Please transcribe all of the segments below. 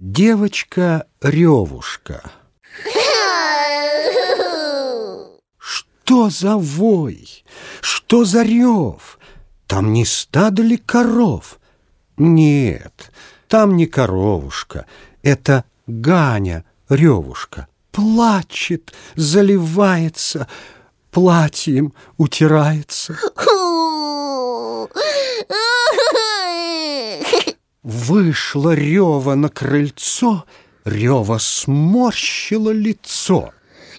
Девочка-ревушка. Что за вой? Что за рев? Там не стадо ли коров? Нет, там не коровушка. Это Ганя, ревушка. Плачет, заливается, платьем утирается. Вышла Рева на крыльцо, Рева сморщила лицо.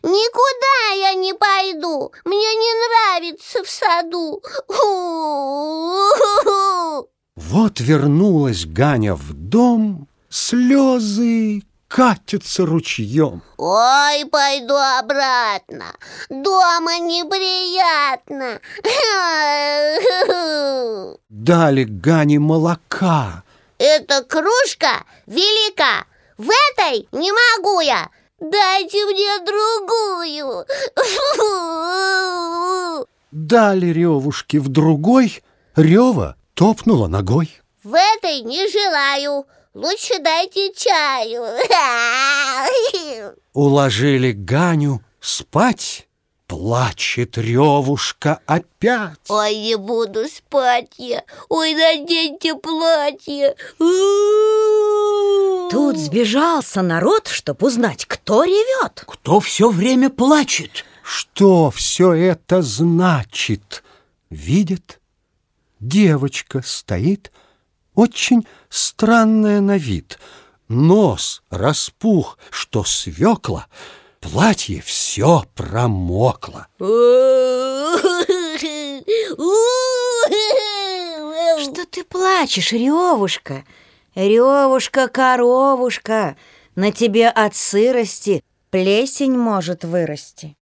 Никуда я не пойду, мне не нравится в саду. Вот вернулась Ганя в дом, слезы катятся ручьем. Ой, пойду обратно, дома неприятно. Дали Гане молока, эта кружка велика, в этой не могу я. Дайте мне другую. Дали ревушки в другой, рева топнула ногой. В этой не желаю, лучше дайте чаю. Уложили Ганю спать Плачет ревушка опять. Ой, не буду спать я. Ой, наденьте платье. Тут сбежался народ, чтобы узнать, кто ревет. Кто все время плачет. Что все это значит? Видит, девочка стоит, очень странная на вид. Нос распух, что свекла, Платье все промокло. Что ты плачешь, Ревушка? Ревушка, коровушка, на тебе от сырости плесень может вырасти.